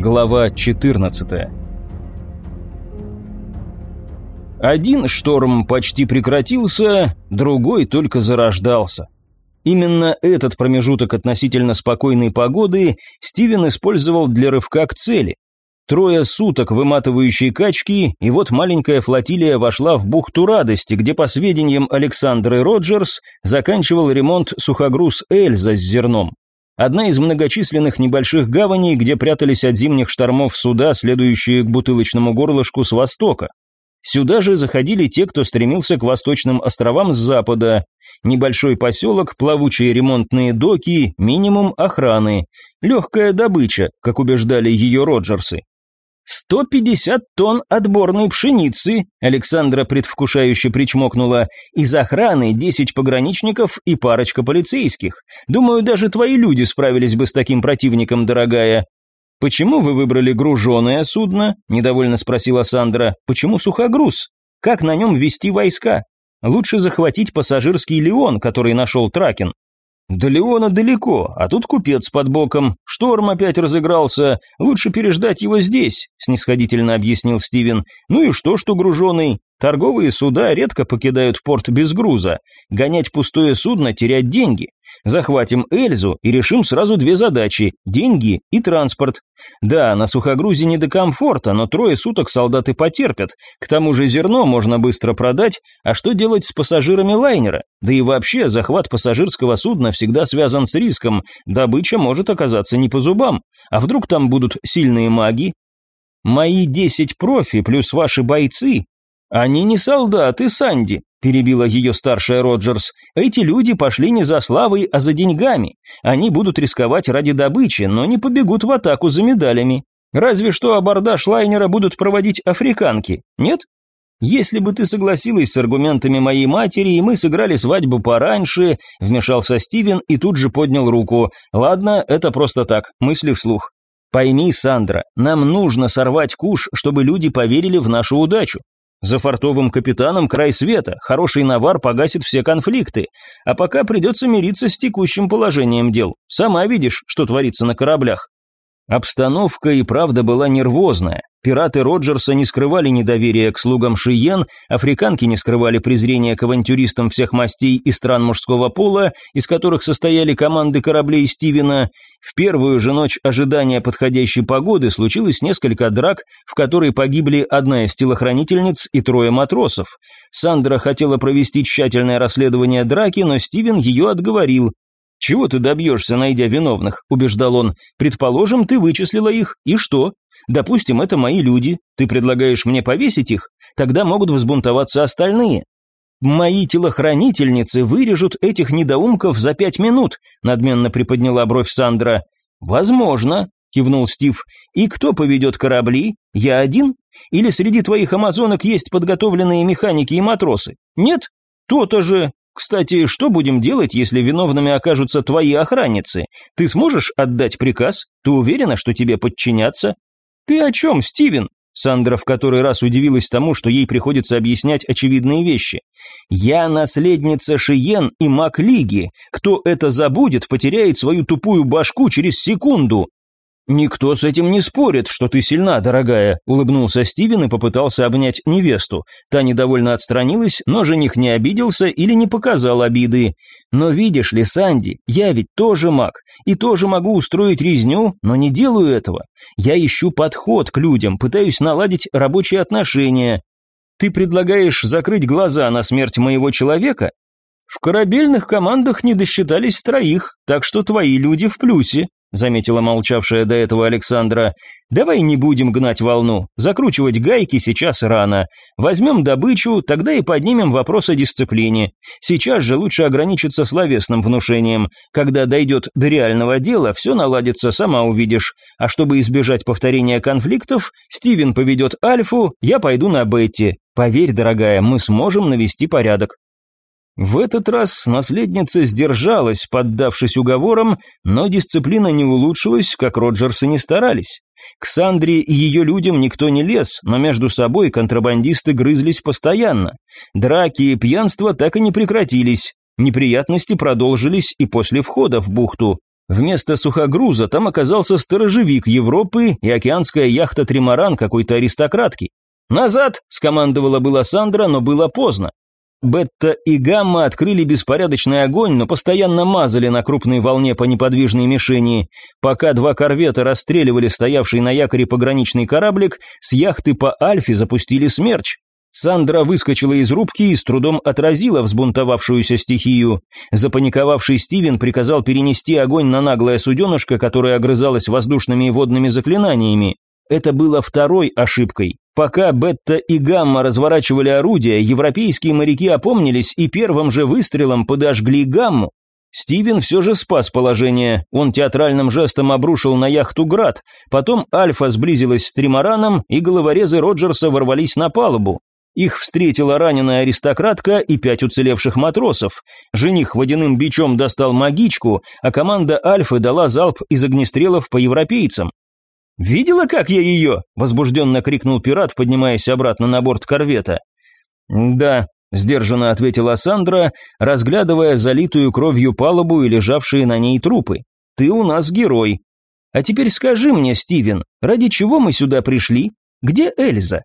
Глава 14 Один шторм почти прекратился, другой только зарождался. Именно этот промежуток относительно спокойной погоды Стивен использовал для рывка к цели. Трое суток выматывающей качки, и вот маленькая флотилия вошла в бухту радости, где, по сведениям Александры Роджерс, заканчивал ремонт сухогруз Эльза с зерном. Одна из многочисленных небольших гаваней, где прятались от зимних штормов суда, следующие к бутылочному горлышку с востока. Сюда же заходили те, кто стремился к восточным островам с запада. Небольшой поселок, плавучие ремонтные доки, минимум охраны. Легкая добыча, как убеждали ее Роджерсы. «Сто пятьдесят тонн отборной пшеницы», Александра предвкушающе причмокнула, «из охраны десять пограничников и парочка полицейских. Думаю, даже твои люди справились бы с таким противником, дорогая». «Почему вы выбрали груженое судно?» – недовольно спросила Сандра. «Почему сухогруз? Как на нем вести войска? Лучше захватить пассажирский Леон, который нашел Тракен. До Леона далеко, а тут купец под боком. Шторм опять разыгрался. Лучше переждать его здесь, снисходительно объяснил Стивен. Ну и что, что груженый? Торговые суда редко покидают порт без груза. Гонять пустое судно, терять деньги. Захватим Эльзу и решим сразу две задачи – деньги и транспорт. Да, на сухогрузе не до комфорта, но трое суток солдаты потерпят. К тому же зерно можно быстро продать, а что делать с пассажирами лайнера? Да и вообще, захват пассажирского судна всегда связан с риском, добыча может оказаться не по зубам. А вдруг там будут сильные маги? Мои десять профи плюс ваши бойцы «Они не солдаты, Санди», – перебила ее старшая Роджерс. «Эти люди пошли не за славой, а за деньгами. Они будут рисковать ради добычи, но не побегут в атаку за медалями. Разве что абордаж лайнера будут проводить африканки, нет? Если бы ты согласилась с аргументами моей матери, и мы сыграли свадьбу пораньше», – вмешался Стивен и тут же поднял руку. «Ладно, это просто так, мысли вслух. Пойми, Сандра, нам нужно сорвать куш, чтобы люди поверили в нашу удачу. За фартовым капитаном край света, хороший навар погасит все конфликты, а пока придется мириться с текущим положением дел. Сама видишь, что творится на кораблях. Обстановка и правда была нервозная. Пираты Роджерса не скрывали недоверия к слугам Шиен, африканки не скрывали презрения к авантюристам всех мастей и стран мужского пола, из которых состояли команды кораблей Стивена. В первую же ночь ожидания подходящей погоды случилось несколько драк, в которой погибли одна из телохранительниц и трое матросов. Сандра хотела провести тщательное расследование драки, но Стивен ее отговорил. «Чего ты добьешься, найдя виновных?» – убеждал он. «Предположим, ты вычислила их, и что? Допустим, это мои люди. Ты предлагаешь мне повесить их? Тогда могут взбунтоваться остальные. Мои телохранительницы вырежут этих недоумков за пять минут», – надменно приподняла бровь Сандра. «Возможно», – кивнул Стив. «И кто поведет корабли? Я один? Или среди твоих амазонок есть подготовленные механики и матросы? Нет? То-то же. Кстати, что будем делать, если виновными окажутся твои охранницы? Ты сможешь отдать приказ? Ты уверена, что тебе подчинятся? Ты о чем, Стивен? Сандра в который раз удивилась тому, что ей приходится объяснять очевидные вещи. «Я наследница Шиен и маг Лиги. Кто это забудет, потеряет свою тупую башку через секунду. «Никто с этим не спорит, что ты сильна, дорогая», – улыбнулся Стивен и попытался обнять невесту. Та недовольно отстранилась, но жених не обиделся или не показал обиды. «Но видишь ли, Санди, я ведь тоже маг, и тоже могу устроить резню, но не делаю этого. Я ищу подход к людям, пытаюсь наладить рабочие отношения. Ты предлагаешь закрыть глаза на смерть моего человека? В корабельных командах не досчитались троих, так что твои люди в плюсе заметила молчавшая до этого Александра. «Давай не будем гнать волну. Закручивать гайки сейчас рано. Возьмем добычу, тогда и поднимем вопрос о дисциплине. Сейчас же лучше ограничиться словесным внушением. Когда дойдет до реального дела, все наладится, сама увидишь. А чтобы избежать повторения конфликтов, Стивен поведет Альфу, я пойду на Бетти. Поверь, дорогая, мы сможем навести порядок». В этот раз наследница сдержалась, поддавшись уговорам, но дисциплина не улучшилась, как Роджерсы не старались. К Сандре и ее людям никто не лез, но между собой контрабандисты грызлись постоянно. Драки и пьянство так и не прекратились. Неприятности продолжились и после входа в бухту. Вместо сухогруза там оказался сторожевик Европы и океанская яхта «Тримаран» какой-то аристократки. «Назад!» – скомандовала была Сандра, но было поздно. Бетта и Гамма открыли беспорядочный огонь, но постоянно мазали на крупной волне по неподвижной мишени. Пока два корвета расстреливали стоявший на якоре пограничный кораблик, с яхты по Альфе запустили смерч. Сандра выскочила из рубки и с трудом отразила взбунтовавшуюся стихию. Запаниковавший Стивен приказал перенести огонь на наглое суденышко, которое огрызалось воздушными и водными заклинаниями. Это было второй ошибкой. Пока Бетта и Гамма разворачивали орудия, европейские моряки опомнились и первым же выстрелом подожгли Гамму. Стивен все же спас положение. Он театральным жестом обрушил на яхту град. Потом Альфа сблизилась с тримараном, и головорезы Роджерса ворвались на палубу. Их встретила раненая аристократка и пять уцелевших матросов. Жених водяным бичом достал магичку, а команда Альфы дала залп из огнестрелов по европейцам. «Видела, как я ее?» – возбужденно крикнул пират, поднимаясь обратно на борт корвета. «Да», – сдержанно ответила Сандра, разглядывая залитую кровью палубу и лежавшие на ней трупы. «Ты у нас герой. А теперь скажи мне, Стивен, ради чего мы сюда пришли? Где Эльза?»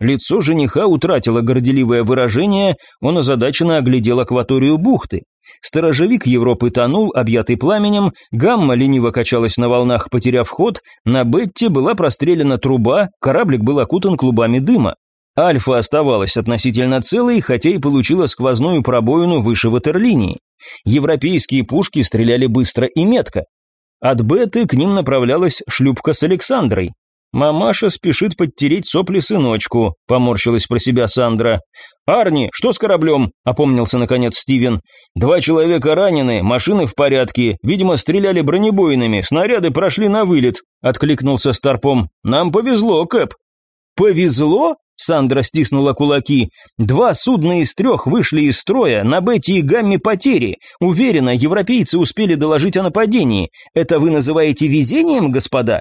Лицо жениха утратило горделивое выражение, он озадаченно оглядел акваторию бухты. Сторожевик Европы тонул, объятый пламенем, гамма лениво качалась на волнах, потеряв ход, на Бетте была прострелена труба, кораблик был окутан клубами дыма. Альфа оставалась относительно целой, хотя и получила сквозную пробоину выше ватерлинии. Европейские пушки стреляли быстро и метко. От Беты к ним направлялась шлюпка с Александрой. «Мамаша спешит подтереть сопли сыночку», – поморщилась про себя Сандра. «Арни, что с кораблем?» – опомнился наконец Стивен. «Два человека ранены, машины в порядке, видимо, стреляли бронебойными, снаряды прошли на вылет», – откликнулся Старпом. «Нам повезло, Кэп». «Повезло?» – Сандра стиснула кулаки. «Два судна из трех вышли из строя, на Бетти и Гамме потери. Уверена, европейцы успели доложить о нападении. Это вы называете везением, господа?»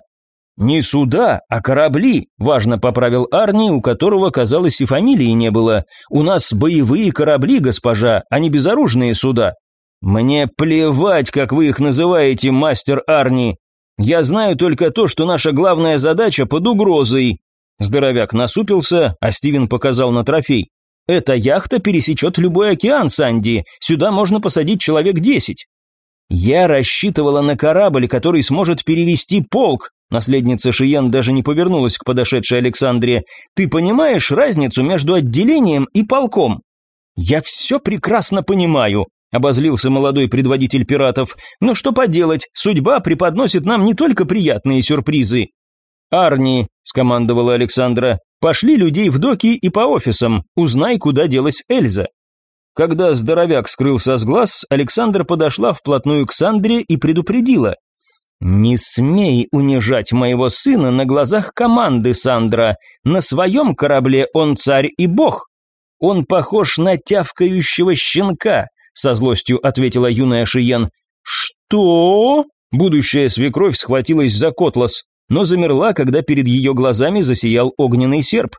«Не суда, а корабли», – важно поправил Арни, у которого, казалось, и фамилии не было. «У нас боевые корабли, госпожа, а не безоружные суда». «Мне плевать, как вы их называете, мастер Арни. Я знаю только то, что наша главная задача под угрозой». Здоровяк насупился, а Стивен показал на трофей. «Эта яхта пересечет любой океан, Санди. Сюда можно посадить человек десять». «Я рассчитывала на корабль, который сможет перевести полк», Наследница Шиен даже не повернулась к подошедшей Александре. «Ты понимаешь разницу между отделением и полком?» «Я все прекрасно понимаю», – обозлился молодой предводитель пиратов. «Но что поделать, судьба преподносит нам не только приятные сюрпризы». «Арни», – скомандовала Александра, – «пошли людей в доки и по офисам, узнай, куда делась Эльза». Когда здоровяк скрылся с глаз, Александра подошла вплотную к Сандре и предупредила. «Не смей унижать моего сына на глазах команды, Сандра. На своем корабле он царь и бог. Он похож на тявкающего щенка», — со злостью ответила юная Шиен. «Что?» Будущая свекровь схватилась за котлас, но замерла, когда перед ее глазами засиял огненный серп.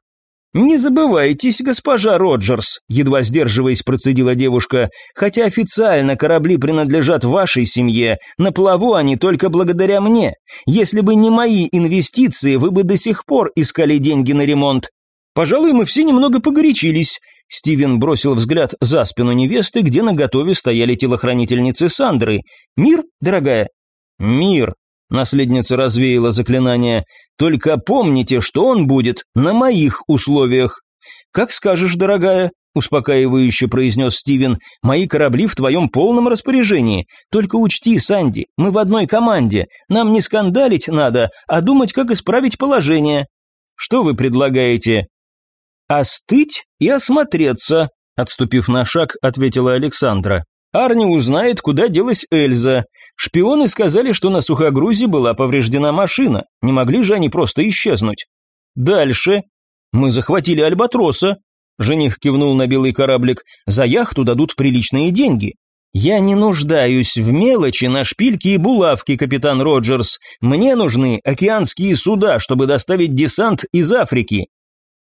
«Не забывайтесь, госпожа Роджерс», – едва сдерживаясь, процедила девушка, «хотя официально корабли принадлежат вашей семье, на плаву они только благодаря мне. Если бы не мои инвестиции, вы бы до сих пор искали деньги на ремонт. Пожалуй, мы все немного погорячились». Стивен бросил взгляд за спину невесты, где на готове стояли телохранительницы Сандры. «Мир, дорогая?» «Мир», Наследница развеяла заклинание. «Только помните, что он будет на моих условиях». «Как скажешь, дорогая», – успокаивающе произнес Стивен, – «мои корабли в твоем полном распоряжении. Только учти, Санди, мы в одной команде. Нам не скандалить надо, а думать, как исправить положение». «Что вы предлагаете?» «Остыть и осмотреться», – отступив на шаг, ответила Александра. Арни узнает, куда делась Эльза. Шпионы сказали, что на сухогрузе была повреждена машина. Не могли же они просто исчезнуть. Дальше. Мы захватили Альбатроса. Жених кивнул на белый кораблик. За яхту дадут приличные деньги. «Я не нуждаюсь в мелочи на шпильки и булавки, капитан Роджерс. Мне нужны океанские суда, чтобы доставить десант из Африки.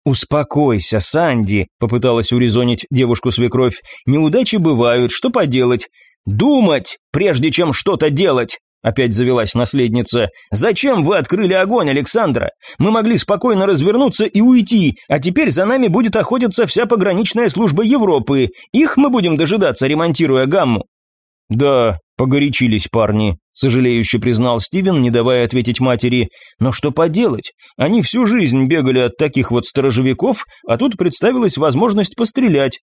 «Успокойся, Санди», – попыталась урезонить девушку свекровь. «Неудачи бывают, что поделать? «Думать, прежде чем что-то делать!» Опять завелась наследница. «Зачем вы открыли огонь, Александра? Мы могли спокойно развернуться и уйти, а теперь за нами будет охотиться вся пограничная служба Европы. Их мы будем дожидаться, ремонтируя гамму». «Да, погорячились парни», – сожалеюще признал Стивен, не давая ответить матери. «Но что поделать? Они всю жизнь бегали от таких вот сторожевиков, а тут представилась возможность пострелять.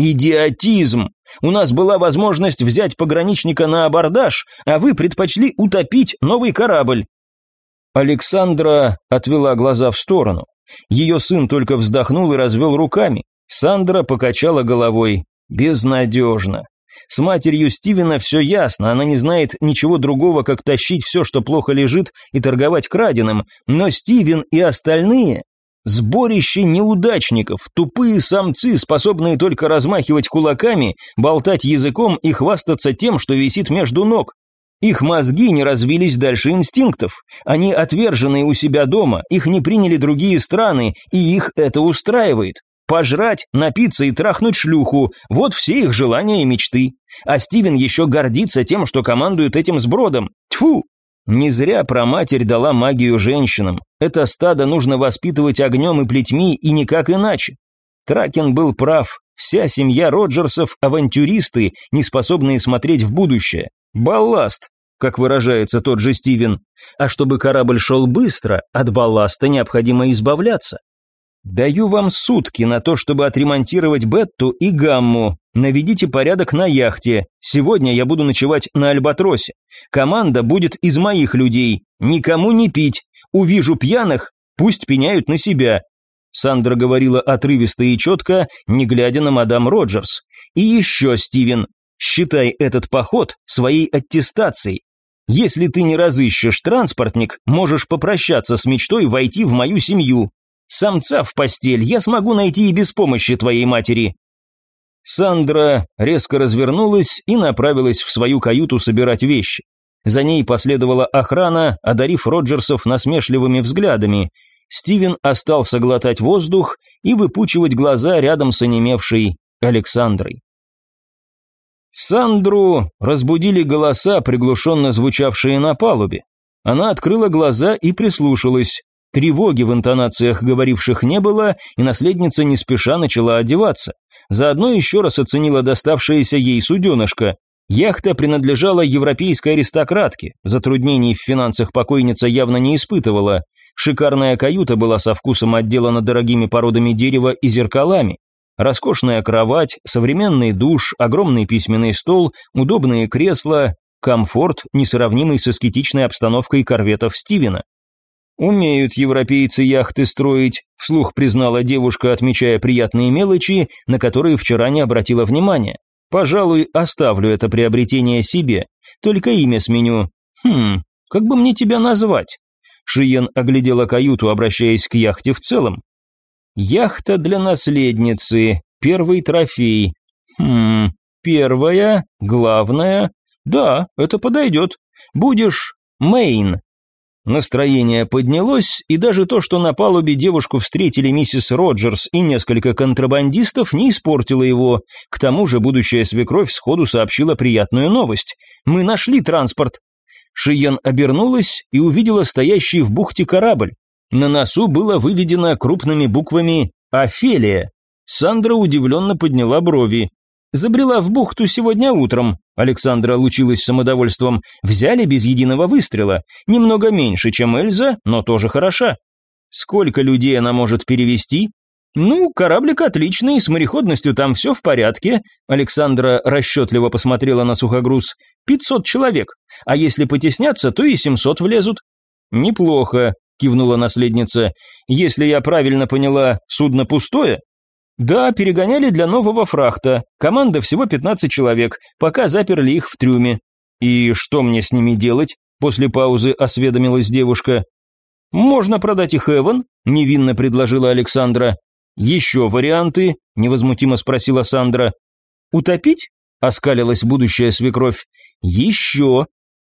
«Идиотизм! У нас была возможность взять пограничника на абордаж, а вы предпочли утопить новый корабль». Александра отвела глаза в сторону. Ее сын только вздохнул и развел руками. Сандра покачала головой. «Безнадежно. С матерью Стивена все ясно, она не знает ничего другого, как тащить все, что плохо лежит, и торговать краденым, но Стивен и остальные Сборище неудачников, тупые самцы, способные только размахивать кулаками, болтать языком и хвастаться тем, что висит между ног. Их мозги не развились дальше инстинктов. Они отверженные у себя дома, их не приняли другие страны, и их это устраивает. Пожрать, напиться и трахнуть шлюху – вот все их желания и мечты. А Стивен еще гордится тем, что командует этим сбродом. Тьфу, не зря проматерь дала магию женщинам. Это стадо нужно воспитывать огнем и плетьми, и никак иначе. Тракен был прав. Вся семья Роджерсов – авантюристы, не способные смотреть в будущее. Балласт, как выражается тот же Стивен. А чтобы корабль шел быстро, от балласта необходимо избавляться. Даю вам сутки на то, чтобы отремонтировать Бетту и Гамму. Наведите порядок на яхте. Сегодня я буду ночевать на Альбатросе. Команда будет из моих людей. Никому не пить. Увижу пьяных, пусть пеняют на себя. Сандра говорила отрывисто и четко, не глядя на мадам Роджерс. И еще, Стивен, считай этот поход своей аттестацией. Если ты не разыщешь транспортник, можешь попрощаться с мечтой войти в мою семью. Самца в постель я смогу найти и без помощи твоей матери. Сандра резко развернулась и направилась в свою каюту собирать вещи. За ней последовала охрана, одарив Роджерсов насмешливыми взглядами. Стивен остался глотать воздух и выпучивать глаза рядом с онемевшей Александрой. Сандру разбудили голоса, приглушенно звучавшие на палубе. Она открыла глаза и прислушалась. Тревоги в интонациях говоривших не было, и наследница не спеша начала одеваться. Заодно еще раз оценила доставшееся ей суденышко. Яхта принадлежала европейской аристократке, затруднений в финансах покойница явно не испытывала. Шикарная каюта была со вкусом отделана дорогими породами дерева и зеркалами. Роскошная кровать, современный душ, огромный письменный стол, удобные кресла, комфорт, несравнимый с аскетичной обстановкой корветов Стивена. «Умеют европейцы яхты строить», – вслух признала девушка, отмечая приятные мелочи, на которые вчера не обратила внимания. «Пожалуй, оставлю это приобретение себе, только имя сменю. Хм, как бы мне тебя назвать?» Шиен оглядела каюту, обращаясь к яхте в целом. «Яхта для наследницы, первый трофей. Хм, первая, главная. Да, это подойдет. Будешь Мейн, Настроение поднялось, и даже то, что на палубе девушку встретили миссис Роджерс и несколько контрабандистов, не испортило его. К тому же будущая свекровь сходу сообщила приятную новость. «Мы нашли транспорт». Шиен обернулась и увидела стоящий в бухте корабль. На носу было выведено крупными буквами «Офелия». Сандра удивленно подняла брови. Забрела в бухту сегодня утром. Александра лучилась самодовольством. Взяли без единого выстрела. Немного меньше, чем Эльза, но тоже хороша. Сколько людей она может перевести? Ну, кораблик отличный, с мореходностью там все в порядке. Александра расчетливо посмотрела на сухогруз. Пятьсот человек. А если потесняться, то и семьсот влезут. Неплохо, кивнула наследница. Если я правильно поняла, судно пустое? «Да, перегоняли для нового фрахта. Команда всего 15 человек, пока заперли их в трюме». «И что мне с ними делать?» После паузы осведомилась девушка. «Можно продать их Эван», – невинно предложила Александра. «Еще варианты?» – невозмутимо спросила Сандра. «Утопить?» – оскалилась будущая свекровь. «Еще!»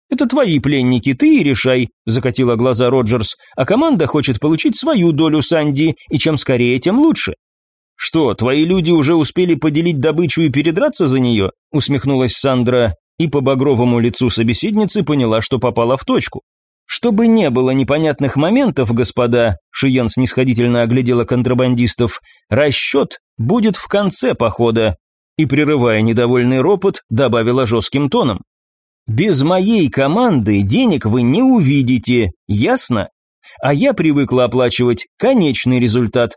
«Это твои пленники, ты и решай», – закатила глаза Роджерс. «А команда хочет получить свою долю Санди, и чем скорее, тем лучше». «Что, твои люди уже успели поделить добычу и передраться за нее?» – усмехнулась Сандра. и по багровому лицу собеседницы поняла, что попала в точку. Чтобы не было непонятных моментов, господа, Шиен снисходительно оглядела контрабандистов, расчет будет в конце похода. И, прерывая недовольный ропот, добавила жестким тоном. Без моей команды денег вы не увидите, ясно? А я привыкла оплачивать конечный результат.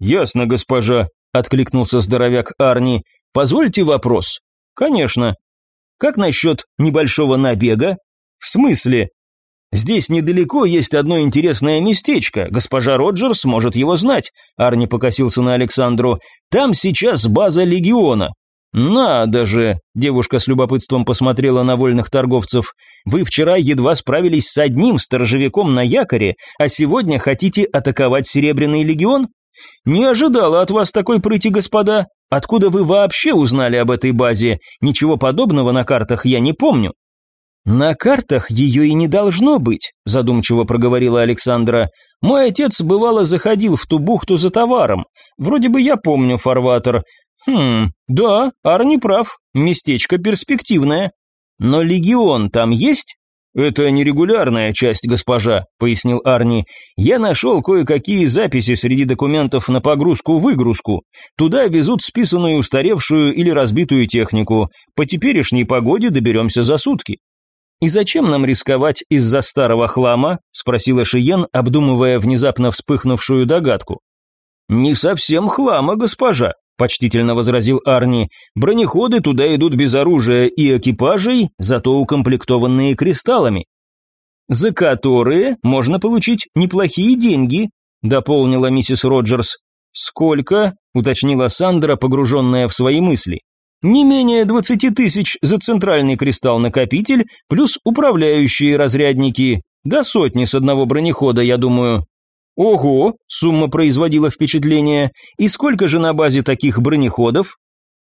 Ясно, госпожа, откликнулся здоровяк Арни. Позвольте вопрос. Конечно. Как насчет небольшого набега? В смысле? Здесь недалеко есть одно интересное местечко. Госпожа Роджерс может его знать. Арни покосился на Александру. Там сейчас база легиона. «Надо же!» – девушка с любопытством посмотрела на вольных торговцев. «Вы вчера едва справились с одним сторожевиком на якоре, а сегодня хотите атаковать Серебряный легион? Не ожидала от вас такой прыти, господа. Откуда вы вообще узнали об этой базе? Ничего подобного на картах я не помню». «На картах ее и не должно быть», – задумчиво проговорила Александра. «Мой отец бывало заходил в ту бухту за товаром. Вроде бы я помню фарватер. «Хм, да, Арни прав, местечко перспективное. Но легион там есть?» «Это нерегулярная часть, госпожа», — пояснил Арни. «Я нашел кое-какие записи среди документов на погрузку-выгрузку. Туда везут списанную устаревшую или разбитую технику. По теперешней погоде доберемся за сутки». «И зачем нам рисковать из-за старого хлама?» – спросила Шиен, обдумывая внезапно вспыхнувшую догадку. «Не совсем хлама, госпожа почтительно возразил Арни. Бронеходы туда идут без оружия и экипажей, зато укомплектованные кристаллами. За которые можно получить неплохие деньги, дополнила миссис Роджерс. Сколько? уточнила Сандра, погруженная в свои мысли. Не менее двадцати тысяч за центральный кристалл-накопитель, плюс управляющие разрядники. До сотни с одного бронехода, я думаю. Ого, сумма производила впечатление. И сколько же на базе таких бронеходов?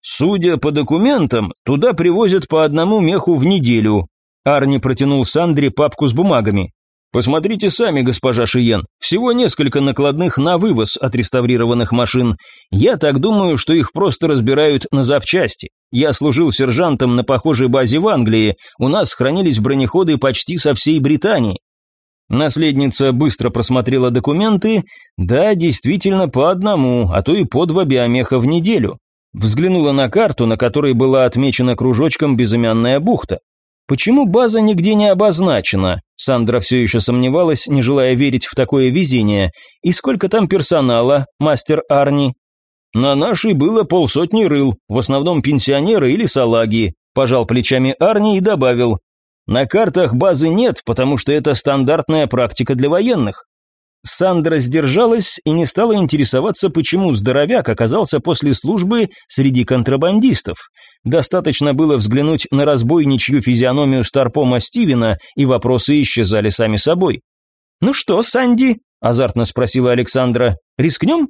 Судя по документам, туда привозят по одному меху в неделю. Арни протянул Сандре папку с бумагами. Посмотрите сами, госпожа Шиен. Всего несколько накладных на вывоз отреставрированных машин. Я так думаю, что их просто разбирают на запчасти. Я служил сержантом на похожей базе в Англии. У нас хранились бронеходы почти со всей Британии. Наследница быстро просмотрела документы. Да, действительно, по одному, а то и по два биомеха в неделю. Взглянула на карту, на которой была отмечена кружочком безымянная бухта. Почему база нигде не обозначена? Сандра все еще сомневалась, не желая верить в такое везение. И сколько там персонала, мастер Арни? На нашей было полсотни рыл, в основном пенсионеры или салаги. Пожал плечами Арни и добавил, на картах базы нет, потому что это стандартная практика для военных. Сандра сдержалась и не стала интересоваться, почему здоровяк оказался после службы среди контрабандистов. Достаточно было взглянуть на разбойничью физиономию Старпома Стивена, и вопросы исчезали сами собой. «Ну что, Санди?» – азартно спросила Александра. «Рискнем?»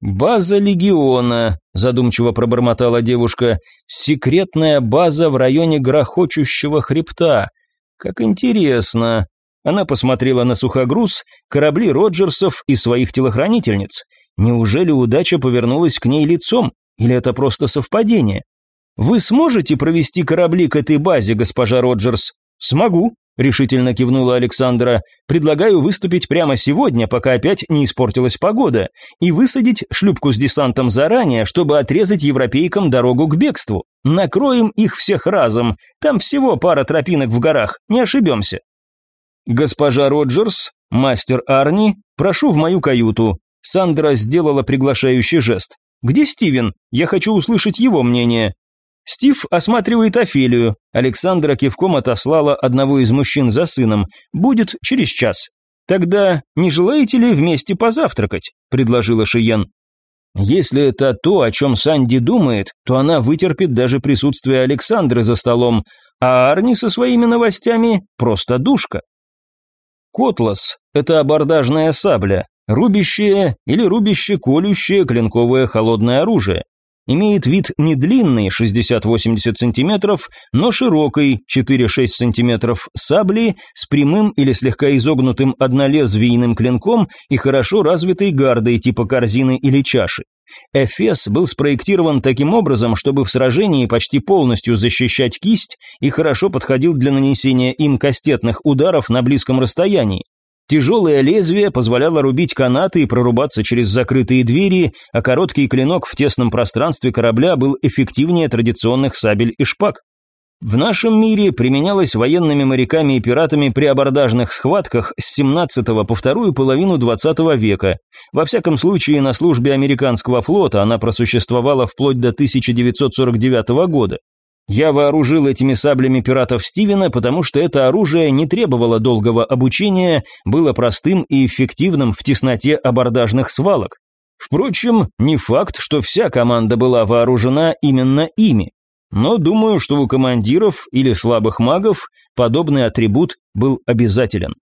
«База легиона», – задумчиво пробормотала девушка. «Секретная база в районе грохочущего хребта. Как интересно». Она посмотрела на сухогруз, корабли Роджерсов и своих телохранительниц. Неужели удача повернулась к ней лицом? Или это просто совпадение? «Вы сможете провести корабли к этой базе, госпожа Роджерс?» «Смогу», решительно кивнула Александра. Предлагаю выступить прямо сегодня, пока опять не испортилась погода, и высадить шлюпку с десантом заранее, чтобы отрезать европейкам дорогу к бегству. Накроем их всех разом. Там всего пара тропинок в горах, не ошибемся. Госпожа Роджерс, мастер Арни, прошу в мою каюту. Сандра сделала приглашающий жест. Где Стивен? Я хочу услышать его мнение. Стив осматривает Офелию. Александра кивком отослала одного из мужчин за сыном. Будет через час. Тогда не желаете ли вместе позавтракать? предложила Шиен. Если это то, о чем Санди думает, то она вытерпит даже присутствие Александры за столом, а Арни со своими новостями просто душка. Котлас – это абордажная сабля, рубящее или рубяще-колющее клинковое холодное оружие имеет вид не длинный 60-80 см, но широкой 4-6 см сабли с прямым или слегка изогнутым однолезвийным клинком и хорошо развитой гардой типа корзины или чаши. Эфес был спроектирован таким образом, чтобы в сражении почти полностью защищать кисть и хорошо подходил для нанесения им кастетных ударов на близком расстоянии. Тяжелое лезвие позволяло рубить канаты и прорубаться через закрытые двери, а короткий клинок в тесном пространстве корабля был эффективнее традиционных сабель и шпаг. В нашем мире применялось военными моряками и пиратами при абордажных схватках с 17 по вторую половину 20 века. Во всяком случае, на службе американского флота она просуществовала вплоть до 1949 года. Я вооружил этими саблями пиратов Стивена, потому что это оружие не требовало долгого обучения, было простым и эффективным в тесноте абордажных свалок. Впрочем, не факт, что вся команда была вооружена именно ими. Но думаю, что у командиров или слабых магов подобный атрибут был обязателен.